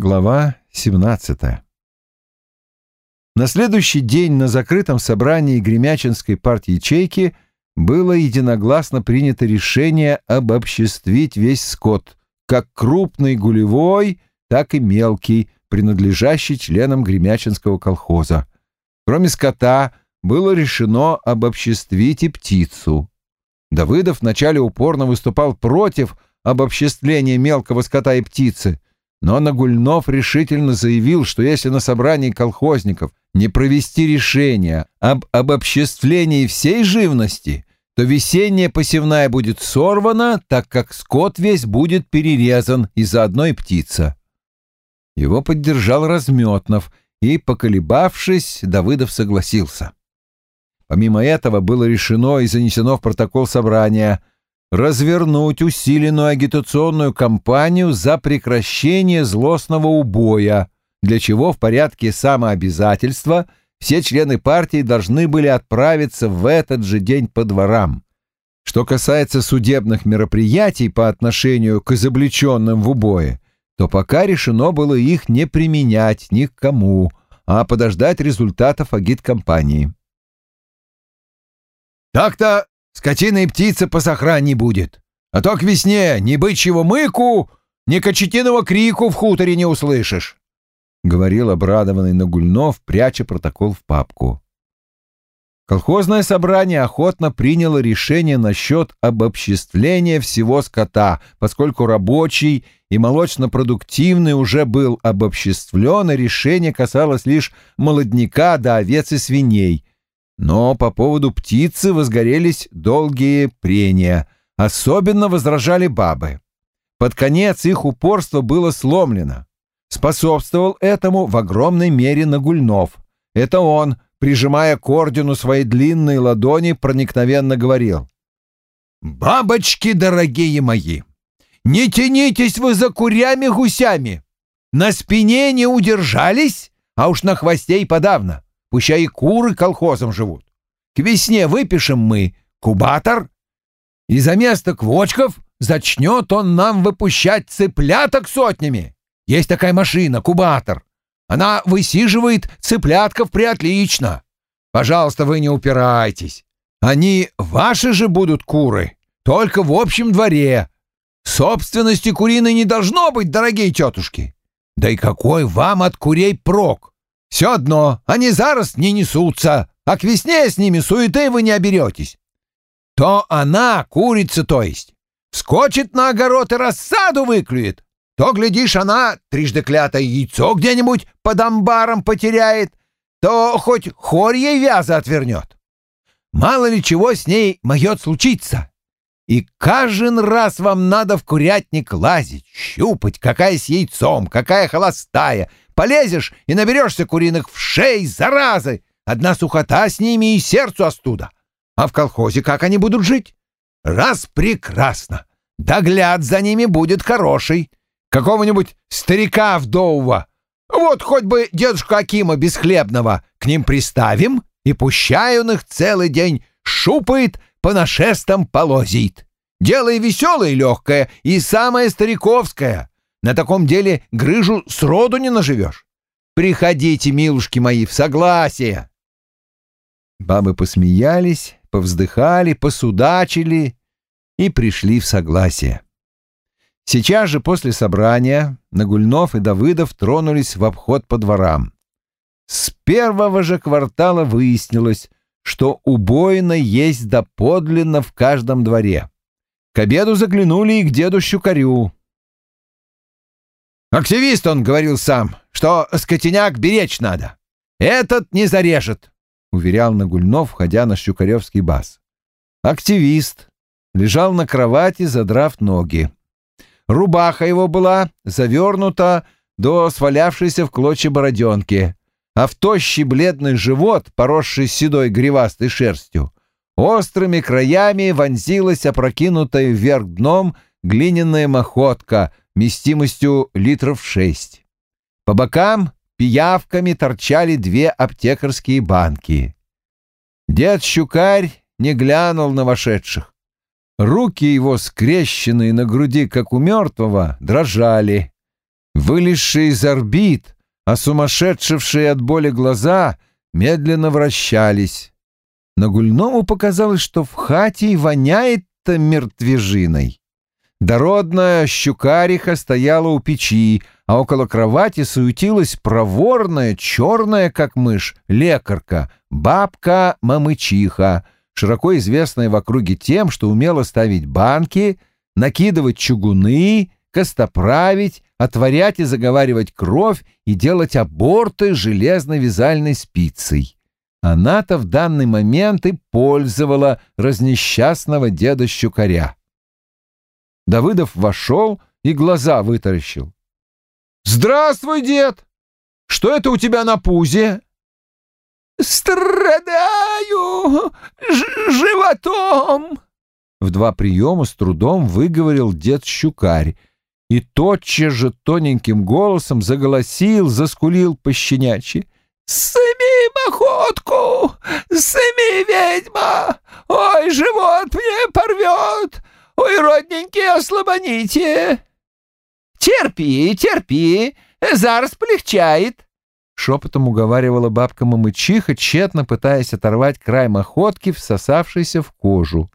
Глава 17 На следующий день на закрытом собрании Гремячинской партии ячейки было единогласно принято решение обобществить весь скот, как крупный гулевой, так и мелкий, принадлежащий членам Гремячинского колхоза. Кроме скота, было решено обобществить и птицу. Давыдов вначале упорно выступал против обобществления мелкого скота и птицы, но Нагульнов решительно заявил, что если на собрании колхозников не провести решение об обобществлении всей живности, то весенняя посевная будет сорвана, так как скот весь будет перерезан из-за одной птицы. Его поддержал Разметнов, и, поколебавшись, Давыдов согласился. Помимо этого было решено и занесено в протокол собрания – развернуть усиленную агитационную кампанию за прекращение злостного убоя, для чего в порядке самообязательства все члены партии должны были отправиться в этот же день по дворам. Что касается судебных мероприятий по отношению к изобличенным в убое, то пока решено было их не применять ни к кому, а подождать результатов агиткампании. «Так-то скотина и птица по сохране будет. А то к весне ни бычьего мыку, ни кочетиного крику в хуторе не услышишь», — говорил обрадованный Нагульнов, пряча протокол в папку. Колхозное собрание охотно приняло решение насчет обобществления всего скота, поскольку рабочий и молочно-продуктивный уже был обобществлен, и решение касалось лишь молодняка до овец и свиней, но по поводу птицы возгорелись долгие прения. Особенно возражали бабы. Под конец их упорство было сломлено. Способствовал этому в огромной мере Нагульнов. Это он, прижимая к ордену свои длинные ладони, проникновенно говорил. «Бабочки, дорогие мои, не тянитесь вы за курями-гусями. На спине не удержались, а уж на хвосте и подавно. Пущай и куры колхозом живут. К весне выпишем мы кубатор, и за место квочков зачнет он нам выпущать цыпляток сотнями. Есть такая машина, кубатор. Она высиживает цыплятков приотлично. Пожалуйста, вы не упирайтесь. Они ваши же будут куры, только в общем дворе. Собственности куриной не должно быть, дорогие тетушки. Да и какой вам от курей прок? Все одно, они зараз не несутся, а к весне с ними суеты вы не оберетесь. То она, курица то есть, скочит на огород и рассаду выклюет, то, глядишь, она трижды клятое яйцо где-нибудь под амбаром потеряет, то хоть хорьей вяза отвернет. Мало ли чего с ней могет случиться. И каждый раз вам надо в курятник лазить, щупать, какая с яйцом, какая холостая, Полезешь и наберешься куриных в шеи, заразы. Одна сухота с ними и сердцу остуда. А в колхозе как они будут жить? Раз прекрасно. Догляд за ними будет хороший. Какого-нибудь старика вдового. Вот хоть бы дедушку Акима Бесхлебного к ним приставим, и пущай он их целый день шупает, по нашестам полозит. Дело и веселое, и легкое, и самое стариковское. На таком деле грыжу сроду не наживешь. Приходите, милушки мои, в согласие. Бабы посмеялись, повздыхали, посудачили и пришли в согласие. Сейчас же после собрания Нагульнов и Давыдов тронулись в обход по дворам. С первого же квартала выяснилось, что убойно есть доподлинно в каждом дворе. К обеду заглянули и к деду Щукарю. Активист он говорил сам, что скотиняк беречь надо. Этот не зарежет, — уверял Нагульнов, входя на щукаревский бас. Активист лежал на кровати, задрав ноги. Рубаха его была завернута до свалявшейся в клочья бороденки, а в тощий бледный живот, поросший седой гривастой шерстью, острыми краями вонзилась опрокинутая вверх дном глиняная махотка вместимостью литров шесть. По бокам пиявками торчали две аптекарские банки. Дед Щукарь не глянул на вошедших. Руки его, скрещенные на груди, как у мертвого, дрожали. Вылезшие из орбит, а сумасшедшие от боли глаза медленно вращались. Нагульному показалось, что в хате и воняет-то мертвежиной. Дородная щукариха стояла у печи, а около кровати суетилась проворная, черная, как мышь, лекарка, бабка-мамычиха, широко известная в округе тем, что умела ставить банки, накидывать чугуны, костоправить, отворять и заговаривать кровь и делать аборты железной вязальной спицей. Она-то в данный момент и пользовала разнесчастного деда Щукаря. Давыдов вошел и глаза вытаращил. «Здравствуй, дед! Что это у тебя на пузе?» «Страдаю животом!» В два приема с трудом выговорил дед Щукарь и тотчас же тоненьким голосом заголосил, заскулил пощенячьи. «Сыми походку! Сыми, ведьма! Ой, живот мне порвет! Ой, родненькие, ослабоните!» «Терпи, терпи, зараз полегчает!» Шепотом уговаривала бабка Мамычиха, тщетно пытаясь оторвать край махотки, всосавшейся в кожу.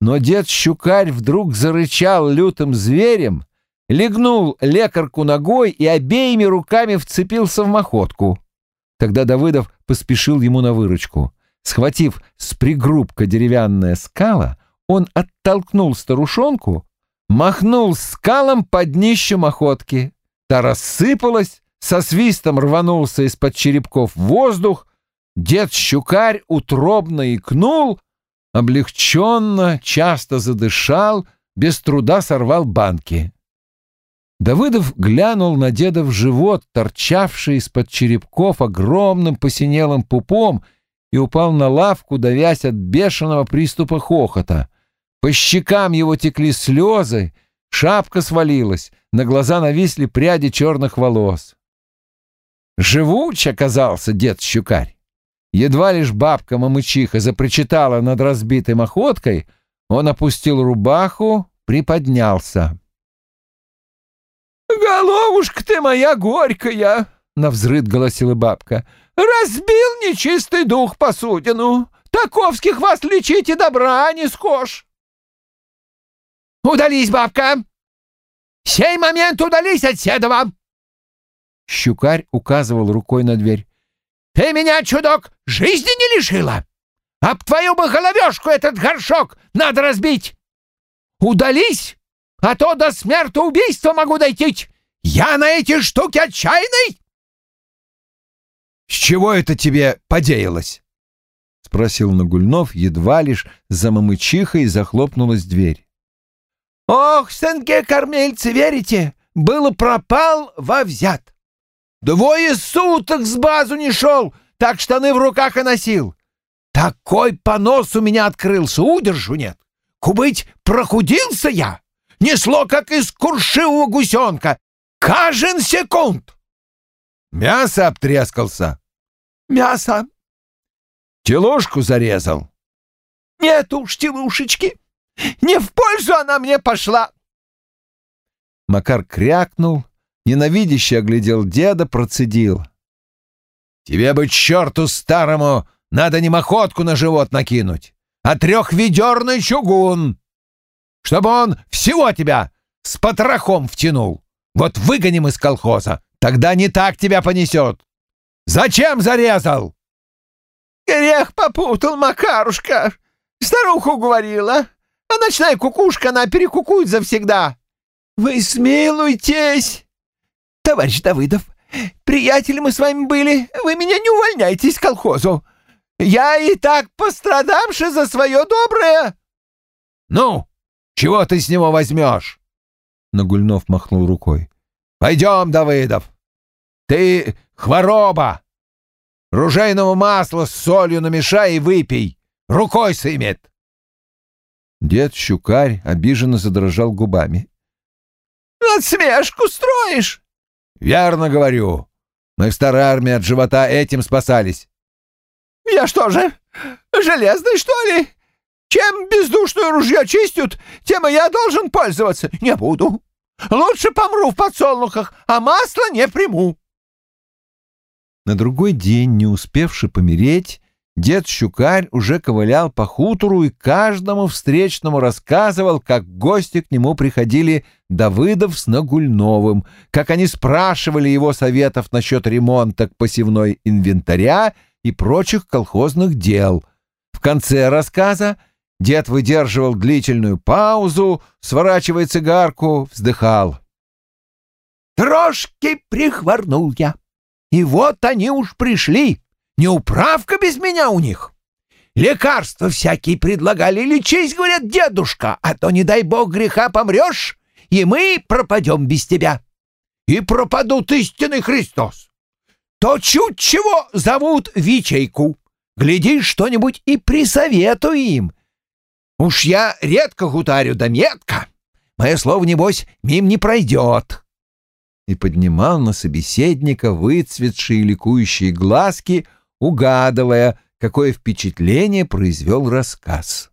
Но дед Щукарь вдруг зарычал лютым зверем, легнул лекарку ногой и обеими руками вцепился в махотку. Тогда Давыдов поспешил ему на выручку. Схватив с пригрубка деревянная скала, он оттолкнул старушонку, махнул скалом под днищем охотки. Та рассыпалась, со свистом рванулся из-под черепков воздух, дед Щукарь утробно икнул, облегченно, часто задышал, без труда сорвал банки. Давыдов глянул на деда в живот, торчавший из-под черепков огромным посинелым пупом, и упал на лавку, давясь от бешеного приступа хохота. По щекам его текли слезы, шапка свалилась, на глаза нависли пряди черных волос. Живуч оказался дед Щукарь. Едва лишь бабка-мамычиха запричитала над разбитой охоткой, он опустил рубаху, приподнялся. «Головушка ты моя горькая!» — навзрыд голосила бабка. «Разбил нечистый дух посудину! Таковских вас лечить и добра не скошь!» «Удались, бабка! Сей момент удались от седова!» Щукарь указывал рукой на дверь. «Ты меня, чудок, жизни не лишила! Об твою бы головешку этот горшок надо разбить! Удались, а то до смертоубийства могу дойти! Я на эти штуки отчаянный!» «С чего это тебе подеялось?» — спросил Нагульнов, едва лишь за мамычихой захлопнулась дверь. Ох, сынки кормильцы, верите? Было пропал во взят. Двое суток с базу не шел, так штаны в руках и носил. Такой понос у меня открылся, удержу нет. Кубыть, прохудился я. Несло, как из куршивого гусенка. Кажен секунд. Мясо обтрескался. Мясо. Телушку зарезал. Нет уж телушечки. Не в пользу она мне пошла!» Макар крякнул, ненавидяще оглядел деда, процедил. «Тебе бы, черту старому, надо не махотку на живот накинуть, а трехведерный чугун, чтобы он всего тебя с потрохом втянул. Вот выгоним из колхоза, тогда не так тебя понесет. Зачем зарезал?» «Грех попутал, Макарушка. Старуху говорила. А ночная кукушка, она перекукует завсегда. Вы смилуйтесь, товарищ Давыдов. Приятели мы с вами были, вы меня не увольняйте из колхозу. Я и так пострадавший за свое доброе. Ну, чего ты с него возьмешь? Нагульнов махнул рукой. Пойдем, Давыдов. Ты хвороба. Ружейного масла с солью намешай и выпей. Рукой сымет. Дед Щукарь обиженно задрожал губами. «Отсмешку строишь?» «Верно говорю. Мы в старой армии от живота этим спасались». «Я что же, железный, что ли? Чем бездушное ружье чистят, тем и я должен пользоваться. Не буду. Лучше помру в подсолнухах, а масло не приму. На другой день, не успевший помереть, дед Щукарь уже ковылял по хутору и каждому встречному рассказывал, как гости к нему приходили Давыдов с Нагульновым, как они спрашивали его советов насчет ремонта посевной инвентаря и прочих колхозных дел. В конце рассказа дед выдерживал длительную паузу, сворачивая цигарку, вздыхал. «Трошки прихворнул я». И вот они уж пришли. Не управка без меня у них. Лекарства всякие предлагали. Лечись, говорят, дедушка, а то, не дай бог, греха помрешь, и мы пропадем без тебя. И пропадут истинный Христос. То чуть чего зовут Вичейку. Глядишь, что-нибудь и присоветую им. Уж я редко гутарю да метко. Мое слово, небось, мим не пройдет и поднимал на собеседника выцветшие ликующие глазки, угадывая, какое впечатление произвел рассказ.